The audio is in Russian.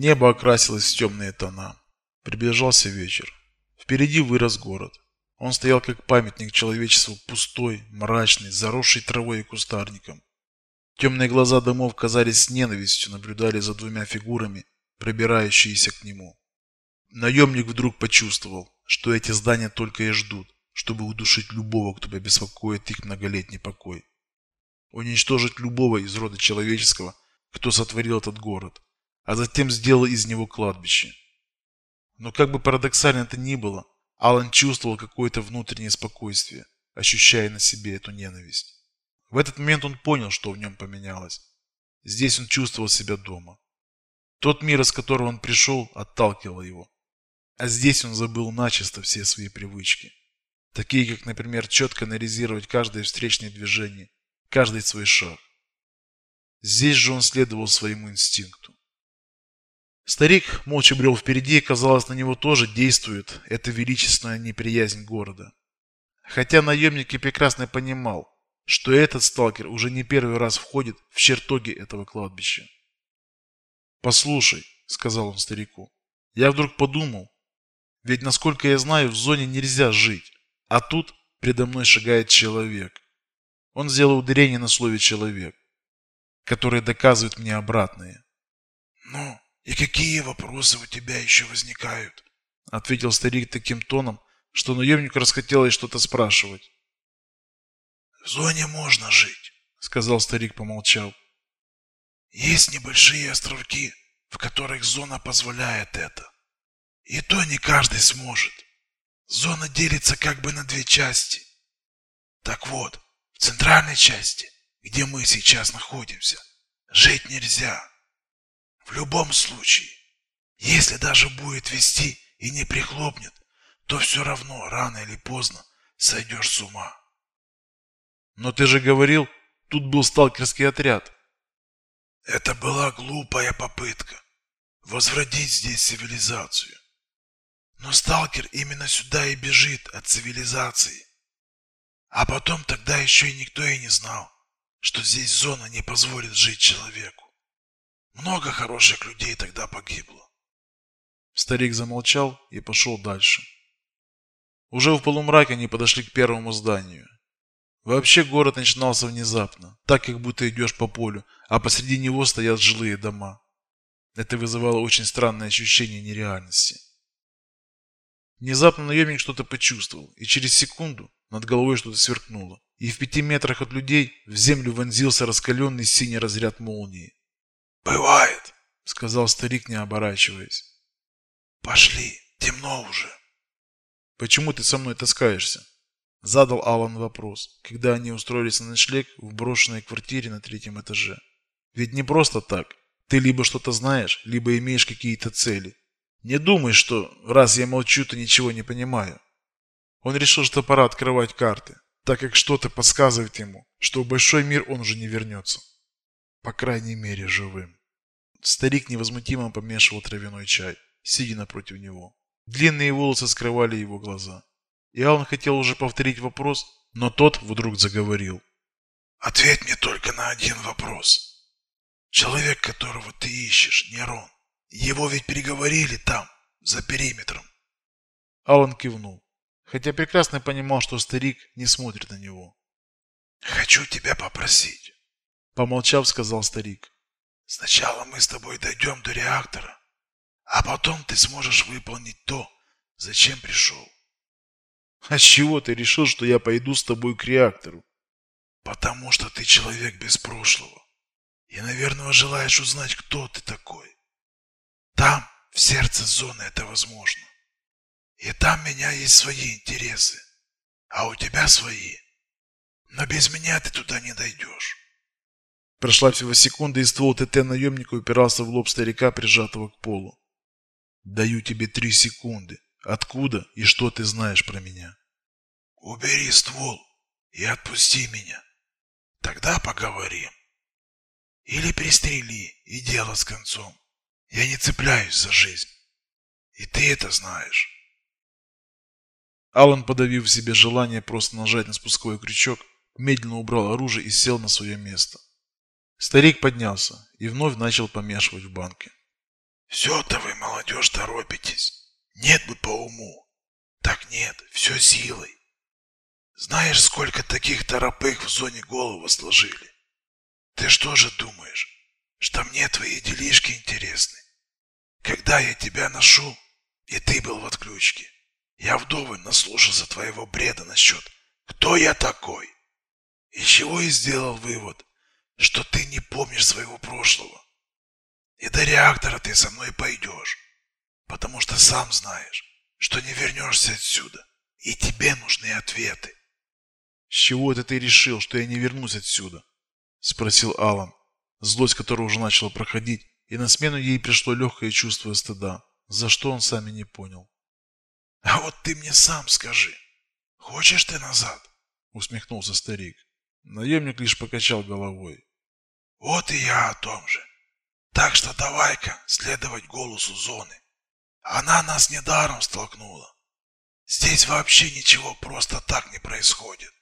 Небо окрасилось в темные тона. Приближался вечер. Впереди вырос город. Он стоял как памятник человечеству, пустой, мрачный, заросший травой и кустарником. Темные глаза домов казались с ненавистью, наблюдали за двумя фигурами, пробирающиеся к нему. Наемник вдруг почувствовал, что эти здания только и ждут, чтобы удушить любого, кто побеспокоит их многолетний покой. Уничтожить любого из рода человеческого, кто сотворил этот город, а затем сделал из него кладбище. Но как бы парадоксально это ни было, Алан чувствовал какое-то внутреннее спокойствие, ощущая на себе эту ненависть. В этот момент он понял, что в нем поменялось. Здесь он чувствовал себя дома. Тот мир, из которого он пришел, отталкивал его. А здесь он забыл начисто все свои привычки. Такие, как, например, четко анализировать каждое встречное движение, каждый свой шаг. Здесь же он следовал своему инстинкту. Старик молча брел впереди, и, казалось, на него тоже действует эта величественная неприязнь города. Хотя наемник и прекрасно понимал, что этот сталкер уже не первый раз входит в чертоги этого кладбища. «Послушай», — сказал он старику, — «я вдруг подумал, ведь, насколько я знаю, в зоне нельзя жить, а тут предо мной шагает человек. Он сделал ударение на слове «человек», которое доказывает мне обратное. «Ну, «И какие вопросы у тебя еще возникают?» Ответил старик таким тоном, что наемнику расхотелось что-то спрашивать. «В зоне можно жить», — сказал старик, помолчав. «Есть небольшие островки, в которых зона позволяет это. И то не каждый сможет. Зона делится как бы на две части. Так вот, в центральной части, где мы сейчас находимся, жить нельзя. В любом случае, если даже будет вести и не прихлопнет, то все равно рано или поздно сойдешь с ума. Но ты же говорил, тут был сталкерский отряд. Это была глупая попытка возродить здесь цивилизацию. Но сталкер именно сюда и бежит от цивилизации. А потом тогда еще и никто и не знал, что здесь зона не позволит жить человеку. Много хороших людей тогда погибло. Старик замолчал и пошел дальше. Уже в полумраке они подошли к первому зданию. Вообще город начинался внезапно, так как будто идешь по полю, а посреди него стоят жилые дома. Это вызывало очень странное ощущение нереальности. Внезапно наемник что-то почувствовал, и через секунду над головой что-то сверкнуло, и в пяти метрах от людей в землю вонзился раскаленный синий разряд молнии. «Бывает», — сказал старик, не оборачиваясь. «Пошли, темно уже». «Почему ты со мной таскаешься?» Задал Алан вопрос, когда они устроились на ночлег в брошенной квартире на третьем этаже. «Ведь не просто так. Ты либо что-то знаешь, либо имеешь какие-то цели. Не думай, что раз я молчу, то ничего не понимаю». Он решил, что пора открывать карты, так как что-то подсказывает ему, что в большой мир он уже не вернется. По крайней мере, живым. Старик невозмутимо помешивал травяной чай, сидя напротив него. Длинные волосы скрывали его глаза. И Алан хотел уже повторить вопрос, но тот вдруг заговорил. «Ответь мне только на один вопрос. Человек, которого ты ищешь, Нерон, его ведь переговорили там, за периметром?» Алан кивнул, хотя прекрасно понимал, что старик не смотрит на него. «Хочу тебя попросить. Помолчав, сказал старик. Сначала мы с тобой дойдем до реактора, а потом ты сможешь выполнить то, зачем пришел. А с чего ты решил, что я пойду с тобой к реактору? Потому что ты человек без прошлого. И, наверное, желаешь узнать, кто ты такой. Там, в сердце зоны, это возможно. И там меня есть свои интересы, а у тебя свои. Но без меня ты туда не дойдешь. Прошла всего секунда, и ствол ТТ наемника упирался в лоб старика, прижатого к полу. Даю тебе три секунды. Откуда и что ты знаешь про меня? Убери ствол и отпусти меня. Тогда поговорим. Или пристрели, и дело с концом. Я не цепляюсь за жизнь. И ты это знаешь. Алан, подавив в себе желание просто нажать на спусковой крючок, медленно убрал оружие и сел на свое место. Старик поднялся и вновь начал помешивать в банке. Все-то вы, молодежь, торопитесь. Нет бы по уму. Так нет, все силой. Знаешь, сколько таких торопых в зоне голову сложили? Ты что же думаешь, что мне твои делишки интересны? Когда я тебя ношу, и ты был в отключке, я вдоволь наслушался твоего бреда насчет «Кто я такой?» Из чего и сделал вывод, что ты не помнишь своего прошлого. И до реактора ты со мной пойдешь, потому что сам знаешь, что не вернешься отсюда, и тебе нужны ответы. С чего это ты решил, что я не вернусь отсюда? Спросил Алан, злость которого уже начала проходить, и на смену ей пришло легкое чувство стыда, за что он сам и не понял. А вот ты мне сам скажи, хочешь ты назад? Усмехнулся старик. Наемник лишь покачал головой. Вот и я о том же. Так что давай-ка следовать голосу зоны. Она нас недаром столкнула. Здесь вообще ничего просто так не происходит.